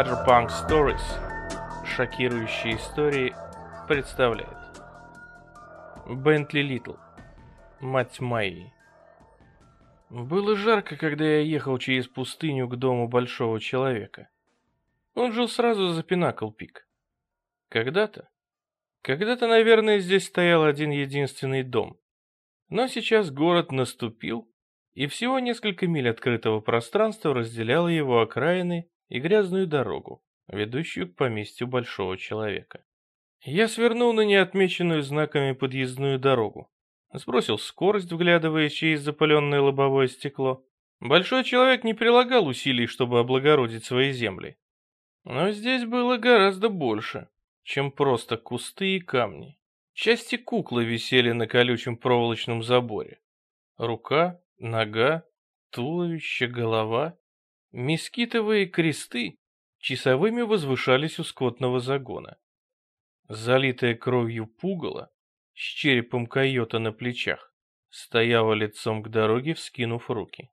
Splatterpunk Stories «Шокирующие истории» представляет Бентли Литл Мать Майи Было жарко, когда я ехал через пустыню к дому большого человека. Он жил сразу за Пинакл Пик. Когда-то, когда-то, наверное, здесь стоял один единственный дом. Но сейчас город наступил, и всего несколько миль открытого пространства разделяло его окраины и грязную дорогу, ведущую к поместью большого человека. Я свернул на неотмеченную знаками подъездную дорогу, сбросил скорость, вглядываясь через запаленное лобовое стекло. Большой человек не прилагал усилий, чтобы облагородить свои земли. Но здесь было гораздо больше, чем просто кусты и камни. Части куклы висели на колючем проволочном заборе. Рука, нога, туловище, голова. Мескитовые кресты часовыми возвышались у скотного загона. Залитая кровью пугало с черепом койота на плечах стояла лицом к дороге, вскинув руки.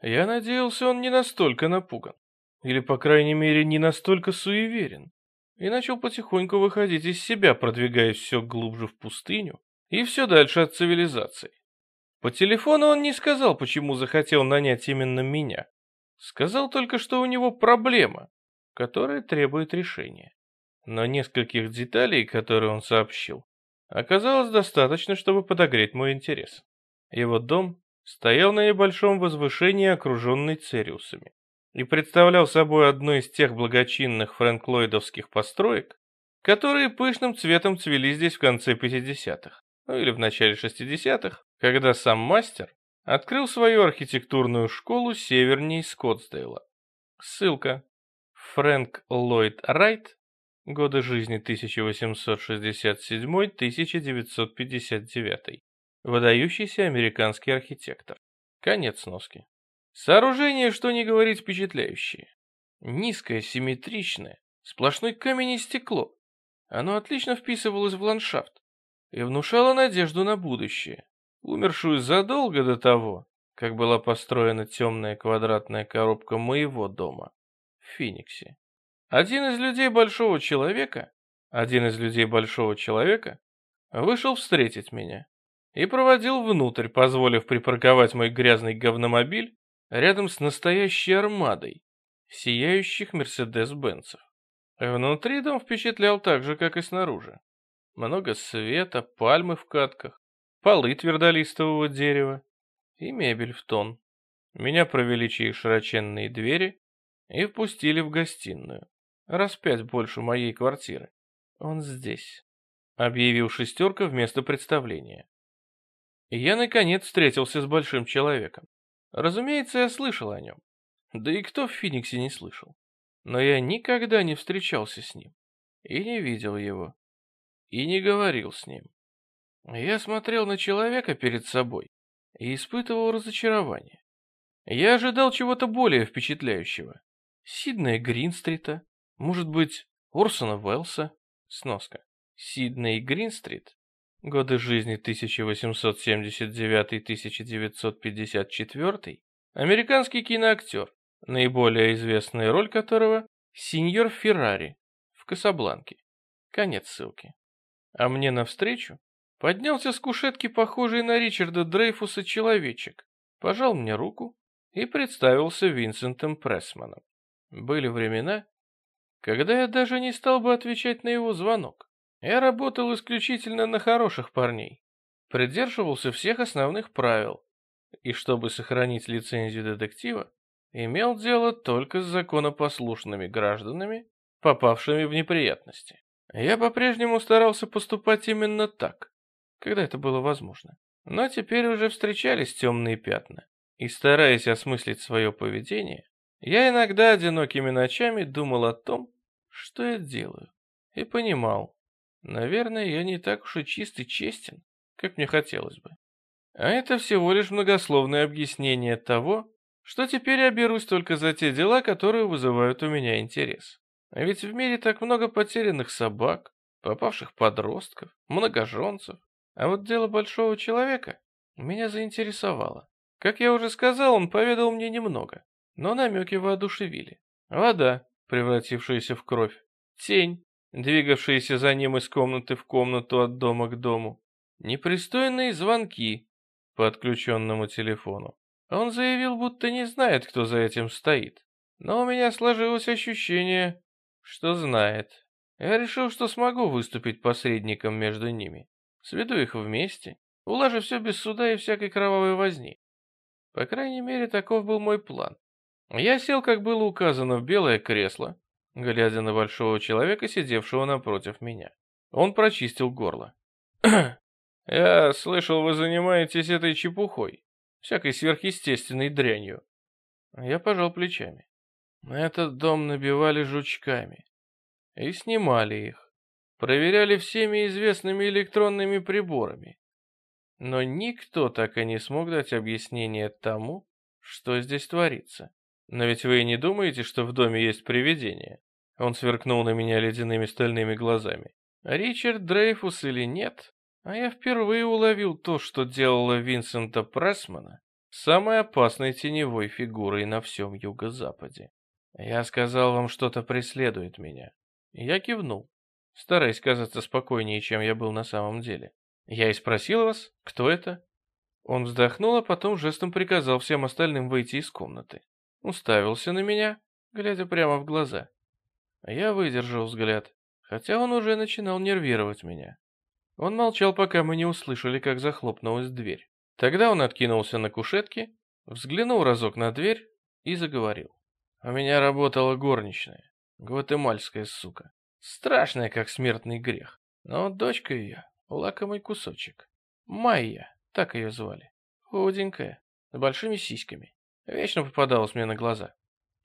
Я надеялся, он не настолько напуган. Или, по крайней мере, не настолько суеверен. И начал потихоньку выходить из себя, продвигаясь все глубже в пустыню и все дальше от цивилизации. По телефону он не сказал, почему захотел нанять именно меня. Сказал только, что у него проблема, которая требует решения. Но нескольких деталей, которые он сообщил, оказалось достаточно, чтобы подогреть мой интерес. Его дом стоял на небольшом возвышении, окруженный цериусами, и представлял собой одну из тех благочинных фрэнклойдовских построек, которые пышным цветом цвели здесь в конце 50-х, ну или в начале 60-х, когда сам мастер открыл свою архитектурную школу севернее Скоттсдейла. Ссылка. Фрэнк Ллойд Райт. Годы жизни 1867-1959. Выдающийся американский архитектор. Конец сноски. Сооружение, что не говорить, впечатляющее. Низкое, симметричное, сплошной камень и стекло. Оно отлично вписывалось в ландшафт и внушало надежду на будущее умершую задолго до того, как была построена темная квадратная коробка моего дома в Фениксе. Один из людей Большого Человека, один из людей Большого Человека вышел встретить меня и проводил внутрь, позволив припарковать мой грязный говномобиль рядом с настоящей армадой сияющих Мерседес-Бенцев. Внутри дом впечатлял так же, как и снаружи. Много света, пальмы в катках, полы твердолистового дерева и мебель в тон. Меня провели через широченные двери и впустили в гостиную, раз пять больше моей квартиры. Он здесь, объявил шестерка вместо представления. Я, наконец, встретился с большим человеком. Разумеется, я слышал о нем. Да и кто в Фениксе не слышал? Но я никогда не встречался с ним. И не видел его. И не говорил с ним. Я смотрел на человека перед собой и испытывал разочарование. Я ожидал чего-то более впечатляющего. Сиднея Гринстрита, может быть, Орсона Уэллса, сноска. Сидней Гринстрит, годы жизни 1879-1954, американский киноактер, наиболее известная роль которого – сеньор Феррари в «Касабланке». Конец ссылки. А мне навстречу Поднялся с кушетки, похожий на Ричарда Дрейфуса, человечек, пожал мне руку и представился Винсентом Прессманом. Были времена, когда я даже не стал бы отвечать на его звонок. Я работал исключительно на хороших парней, придерживался всех основных правил, и чтобы сохранить лицензию детектива, имел дело только с законопослушными гражданами, попавшими в неприятности. Я по-прежнему старался поступать именно так, когда это было возможно. Но теперь уже встречались темные пятна, и стараясь осмыслить свое поведение, я иногда одинокими ночами думал о том, что я делаю, и понимал, наверное, я не так уж и чист и честен, как мне хотелось бы. А это всего лишь многословное объяснение того, что теперь я берусь только за те дела, которые вызывают у меня интерес. А ведь в мире так много потерянных собак, попавших подростков, многоженцев, а вот дело большого человека меня заинтересовало. Как я уже сказал, он поведал мне немного, но намеки воодушевили. Вода, превратившаяся в кровь. Тень, двигавшаяся за ним из комнаты в комнату от дома к дому. Непристойные звонки по отключенному телефону. Он заявил, будто не знает, кто за этим стоит. Но у меня сложилось ощущение, что знает. Я решил, что смогу выступить посредником между ними. Сведу их вместе, улажу все без суда и всякой кровавой возни. По крайней мере, таков был мой план. Я сел, как было указано, в белое кресло, глядя на большого человека, сидевшего напротив меня. Он прочистил горло. «Я слышал, вы занимаетесь этой чепухой, всякой сверхъестественной дрянью». Я пожал плечами. Этот дом набивали жучками и снимали их, проверяли всеми известными электронными приборами. Но никто так и не смог дать объяснение тому, что здесь творится. Но ведь вы и не думаете, что в доме есть привидение? Он сверкнул на меня ледяными стальными глазами. Ричард Дрейфус или нет, а я впервые уловил то, что делало Винсента Прессмана самой опасной теневой фигурой на всем юго-западе. Я сказал вам, что-то преследует меня. Я кивнул, стараясь казаться спокойнее, чем я был на самом деле. Я и спросил вас, кто это? Он вздохнул, а потом жестом приказал всем остальным выйти из комнаты уставился на меня, глядя прямо в глаза. Я выдержал взгляд, хотя он уже начинал нервировать меня. Он молчал, пока мы не услышали, как захлопнулась дверь. Тогда он откинулся на кушетке, взглянул разок на дверь и заговорил. У меня работала горничная, гватемальская сука. Страшная, как смертный грех. Но дочка ее — лакомый кусочек. Майя, так ее звали. Худенькая, с большими сиськами. Вечно попадалось мне на глаза.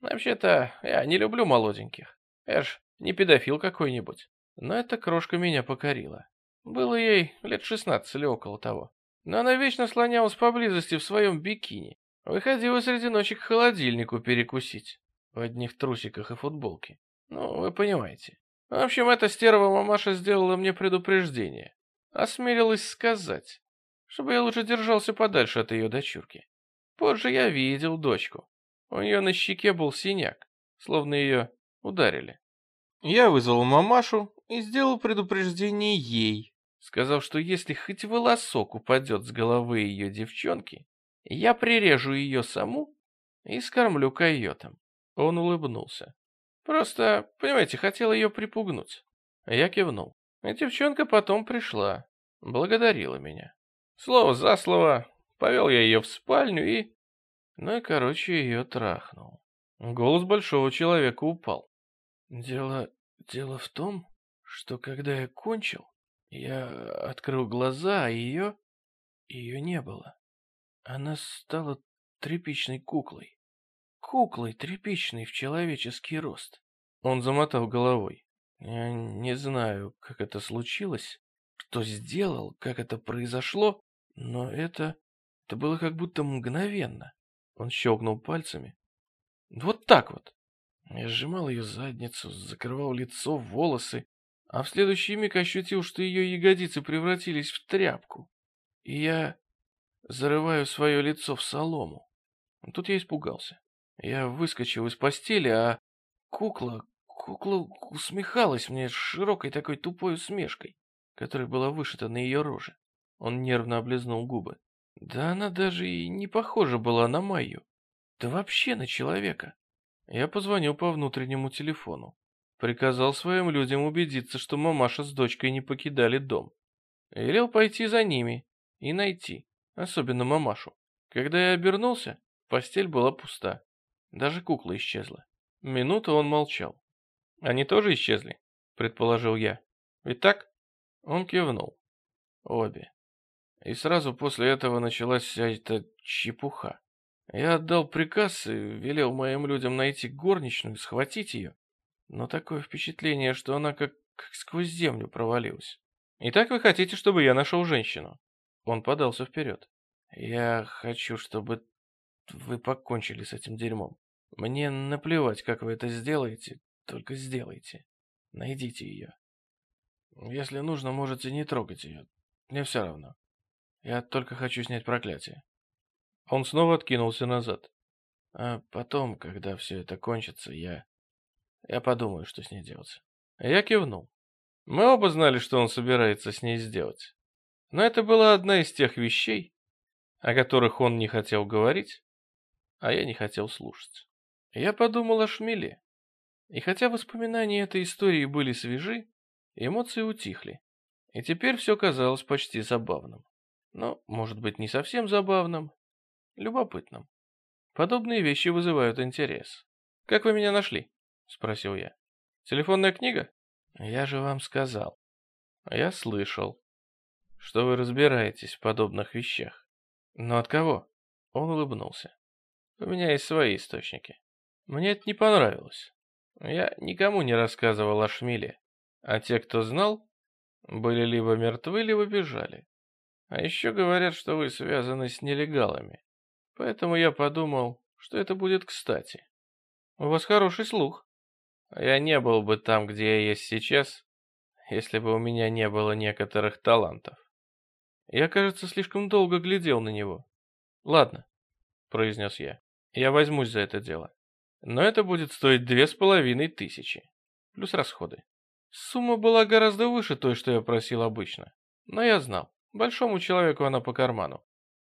Вообще-то, я не люблю молоденьких. Ж не педофил какой-нибудь. Но эта крошка меня покорила. Было ей лет шестнадцать или около того. Но она вечно слонялась поблизости в своем бикини. Выходила среди ночи к холодильнику перекусить. В одних трусиках и футболке. Ну, вы понимаете. В общем, эта стерва мамаша сделала мне предупреждение. Осмелилась сказать, чтобы я лучше держался подальше от ее дочурки. Позже я видел дочку. У нее на щеке был синяк, словно ее ударили. Я вызвал мамашу и сделал предупреждение ей, сказав, что если хоть волосок упадет с головы ее девчонки, я прирежу ее саму и скормлю койотам. Он улыбнулся. Просто, понимаете, хотел ее припугнуть. Я кивнул. И девчонка потом пришла, благодарила меня. Слово за слово, Повел я ее в спальню и... Ну и, короче, ее трахнул. Голос большого человека упал. Дело... дело в том, что когда я кончил, я открыл глаза, а ее... ее не было. Она стала тряпичной куклой. Куклой тряпичной в человеческий рост. Он замотал головой. Я не знаю, как это случилось, кто сделал, как это произошло, но это... Это было как будто мгновенно. Он щелкнул пальцами. Вот так вот. Я сжимал ее задницу, закрывал лицо, волосы, а в следующий миг ощутил, что ее ягодицы превратились в тряпку. И я зарываю свое лицо в солому. Тут я испугался. Я выскочил из постели, а кукла, кукла усмехалась мне широкой такой тупой усмешкой, которая была вышита на ее роже. Он нервно облизнул губы. Да она даже и не похожа была на Майю. Да вообще на человека. Я позвонил по внутреннему телефону. Приказал своим людям убедиться, что мамаша с дочкой не покидали дом. Велел пойти за ними и найти, особенно мамашу. Когда я обернулся, постель была пуста. Даже кукла исчезла. Минуту он молчал. Они тоже исчезли, предположил я. Ведь так? Он кивнул. Обе. И сразу после этого началась вся эта чепуха. Я отдал приказ и велел моим людям найти горничную и схватить ее. Но такое впечатление, что она как, как сквозь землю провалилась. «Итак вы хотите, чтобы я нашел женщину?» Он подался вперед. «Я хочу, чтобы вы покончили с этим дерьмом. Мне наплевать, как вы это сделаете, только сделайте. Найдите ее. Если нужно, можете не трогать ее. Мне все равно. Я только хочу снять проклятие. Он снова откинулся назад. А потом, когда все это кончится, я... Я подумаю, что с ней делать. Я кивнул. Мы оба знали, что он собирается с ней сделать. Но это была одна из тех вещей, о которых он не хотел говорить, а я не хотел слушать. Я подумал о шмеле. И хотя воспоминания этой истории были свежи, эмоции утихли. И теперь все казалось почти забавным. Но, может быть, не совсем забавным, любопытным. Подобные вещи вызывают интерес. «Как вы меня нашли?» — спросил я. «Телефонная книга?» «Я же вам сказал». «Я слышал, что вы разбираетесь в подобных вещах». «Но от кого?» Он улыбнулся. «У меня есть свои источники. Мне это не понравилось. Я никому не рассказывал о шмеле, а те, кто знал, были либо мертвы, либо бежали. А еще говорят, что вы связаны с нелегалами. Поэтому я подумал, что это будет кстати. У вас хороший слух. Я не был бы там, где я есть сейчас, если бы у меня не было некоторых талантов. Я, кажется, слишком долго глядел на него. Ладно, произнес я. Я возьмусь за это дело. Но это будет стоить две с половиной тысячи. Плюс расходы. Сумма была гораздо выше той, что я просил обычно. Но я знал, большому человеку она по карману.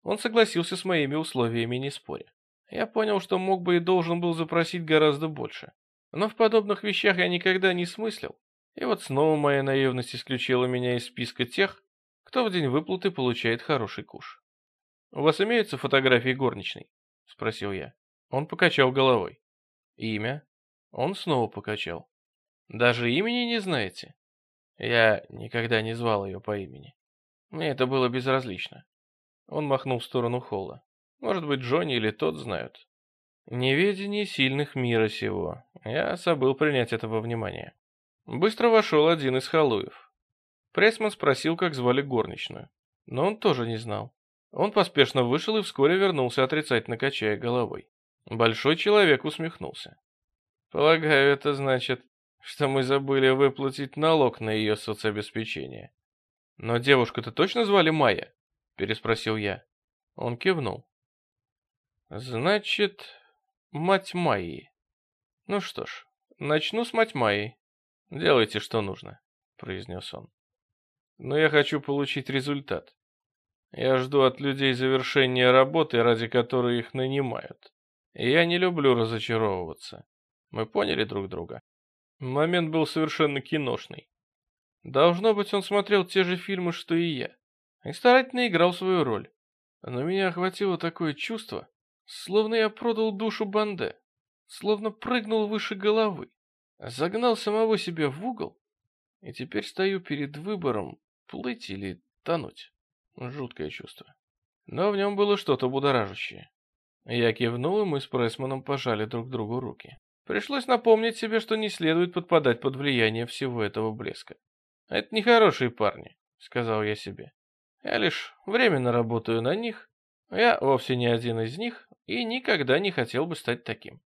Он согласился с моими условиями, не споря. Я понял, что мог бы и должен был запросить гораздо больше. Но в подобных вещах я никогда не смыслил. И вот снова моя наивность исключила меня из списка тех, кто в день выплаты получает хороший куш. «У вас имеются фотографии горничной?» — спросил я. Он покачал головой. «Имя?» Он снова покачал. «Даже имени не знаете?» Я никогда не звал ее по имени. Мне это было безразлично. Он махнул в сторону холла. Может быть, Джонни или тот знают. Неведение сильных мира сего. Я забыл принять этого внимания. Быстро вошел один из халуев. Прессман спросил, как звали горничную. Но он тоже не знал. Он поспешно вышел и вскоре вернулся, отрицательно качая головой. Большой человек усмехнулся. «Полагаю, это значит, что мы забыли выплатить налог на ее соцобеспечение. Но девушку-то точно звали Майя?» переспросил я. Он кивнул. Значит, мать Майи. Ну что ж, начну с мать Майи. Делайте, что нужно, произнес он. Но я хочу получить результат. Я жду от людей завершения работы, ради которой их нанимают. Я не люблю разочаровываться. Мы поняли друг друга. Момент был совершенно киношный. Должно быть, он смотрел те же фильмы, что и я и старательно играл свою роль. Но меня охватило такое чувство, словно я продал душу банде, словно прыгнул выше головы, загнал самого себя в угол, и теперь стою перед выбором плыть или тонуть. Жуткое чувство. Но в нем было что-то будоражащее. Я кивнул, и мы с Прессманом пожали друг другу руки. Пришлось напомнить себе, что не следует подпадать под влияние всего этого блеска. «Это нехорошие парни», — сказал я себе. Я лишь временно работаю на них. Я вовсе не один из них и никогда не хотел бы стать таким.